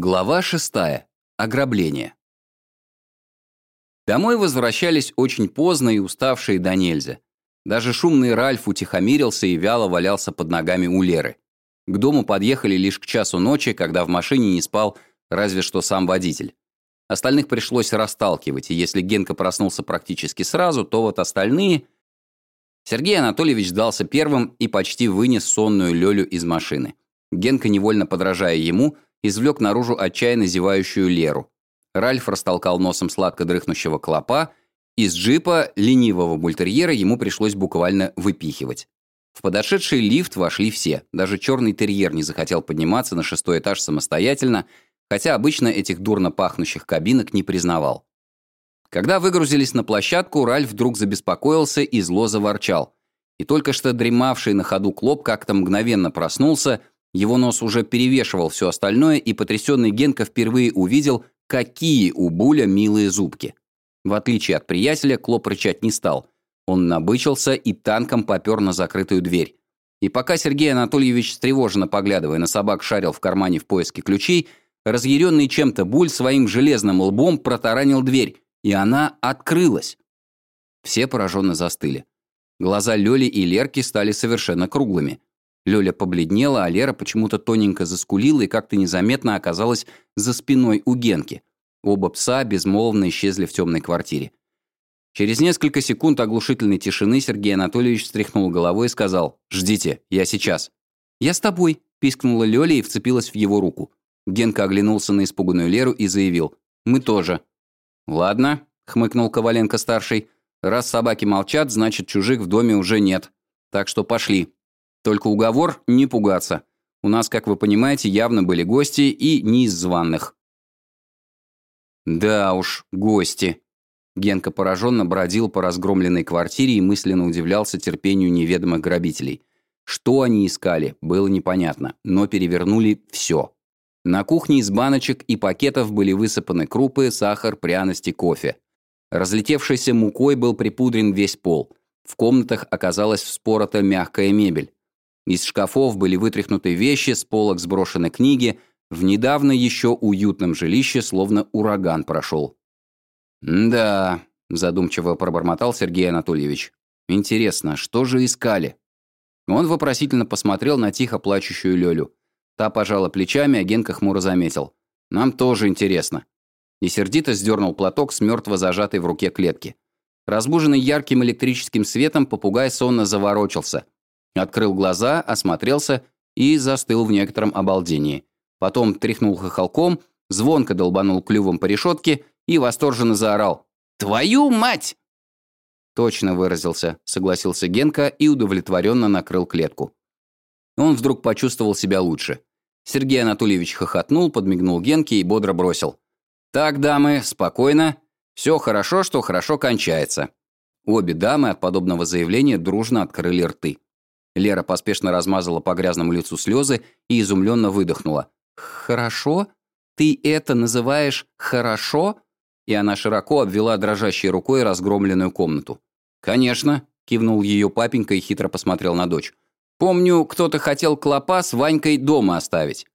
Глава шестая. Ограбление. Домой возвращались очень поздно и уставшие до нельзя. Даже шумный Ральф утихомирился и вяло валялся под ногами у Леры. К дому подъехали лишь к часу ночи, когда в машине не спал разве что сам водитель. Остальных пришлось расталкивать, и если Генка проснулся практически сразу, то вот остальные... Сергей Анатольевич сдался первым и почти вынес сонную Лёлю из машины. Генка, невольно подражая ему, извлек наружу отчаянно зевающую Леру. Ральф растолкал носом сладко дрыхнущего клопа, из джипа ленивого бультерьера ему пришлось буквально выпихивать. В подошедший лифт вошли все. Даже черный терьер не захотел подниматься на шестой этаж самостоятельно, хотя обычно этих дурно пахнущих кабинок не признавал. Когда выгрузились на площадку, Ральф вдруг забеспокоился и зло заворчал. И только что дремавший на ходу Клоп как-то мгновенно проснулся его нос уже перевешивал все остальное, и потрясенный Генка впервые увидел, какие у Буля милые зубки. В отличие от приятеля, Клоп рычать не стал. Он набычился и танком попер на закрытую дверь. И пока Сергей Анатольевич, встревоженно поглядывая на собак, шарил в кармане в поиске ключей, разъяренный чем-то Буль своим железным лбом протаранил дверь, и она открылась. Все пораженно застыли. Глаза Лёли и Лерки стали совершенно круглыми. Лёля побледнела, а Лера почему-то тоненько заскулила и как-то незаметно оказалась за спиной у Генки. Оба пса безмолвно исчезли в темной квартире. Через несколько секунд оглушительной тишины Сергей Анатольевич встряхнул головой и сказал «Ждите, я сейчас». «Я с тобой», – пискнула Лёля и вцепилась в его руку. Генка оглянулся на испуганную Леру и заявил «Мы тоже». «Ладно», – хмыкнул Коваленко-старший. «Раз собаки молчат, значит, чужих в доме уже нет. Так что пошли». Только уговор – не пугаться. У нас, как вы понимаете, явно были гости и не из званных. Да уж, гости. Генка пораженно бродил по разгромленной квартире и мысленно удивлялся терпению неведомых грабителей. Что они искали, было непонятно, но перевернули все. На кухне из баночек и пакетов были высыпаны крупы, сахар, пряности, кофе. Разлетевшейся мукой был припудрен весь пол. В комнатах оказалась вспорота мягкая мебель. Из шкафов были вытряхнуты вещи, с полок сброшены книги. В недавно еще уютном жилище словно ураган прошел. «Да», – задумчиво пробормотал Сергей Анатольевич. «Интересно, что же искали?» Он вопросительно посмотрел на тихо плачущую Лёлю. Та пожала плечами, а Генка хмуро заметил. «Нам тоже интересно». И сердито сдернул платок с мертво зажатой в руке клетки. Разбуженный ярким электрическим светом, попугай сонно заворочился – Открыл глаза, осмотрелся и застыл в некотором обалдении. Потом тряхнул хохолком, звонко долбанул клювом по решетке и восторженно заорал. «Твою мать!» Точно выразился, согласился Генка и удовлетворенно накрыл клетку. Он вдруг почувствовал себя лучше. Сергей Анатольевич хохотнул, подмигнул Генке и бодро бросил. «Так, дамы, спокойно. Все хорошо, что хорошо кончается». Обе дамы от подобного заявления дружно открыли рты. Лера поспешно размазала по грязному лицу слезы и изумленно выдохнула. «Хорошо? Ты это называешь «хорошо»?» И она широко обвела дрожащей рукой разгромленную комнату. «Конечно», — кивнул ее папенька и хитро посмотрел на дочь. «Помню, кто-то хотел клопа с Ванькой дома оставить».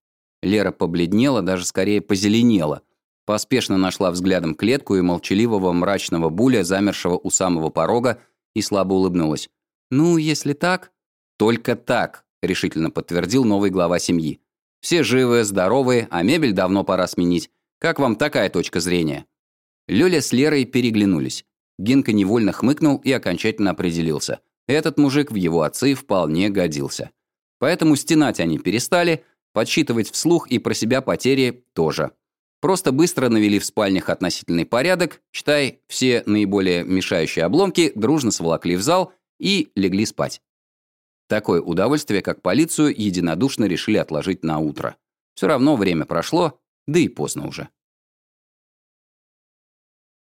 Лера побледнела, даже скорее позеленела. Поспешно нашла взглядом клетку и молчаливого мрачного буля, замершего у самого порога, и слабо улыбнулась. «Ну, если так...» «Только так», — решительно подтвердил новый глава семьи. «Все живы, здоровы, а мебель давно пора сменить. Как вам такая точка зрения?» Лёля с Лерой переглянулись. Генка невольно хмыкнул и окончательно определился. Этот мужик в его отцы вполне годился. Поэтому стенать они перестали, подсчитывать вслух и про себя потери тоже. Просто быстро навели в спальнях относительный порядок, читай, все наиболее мешающие обломки дружно сволокли в зал и легли спать. Такое удовольствие, как полицию, единодушно решили отложить на утро. Все равно время прошло, да и поздно уже.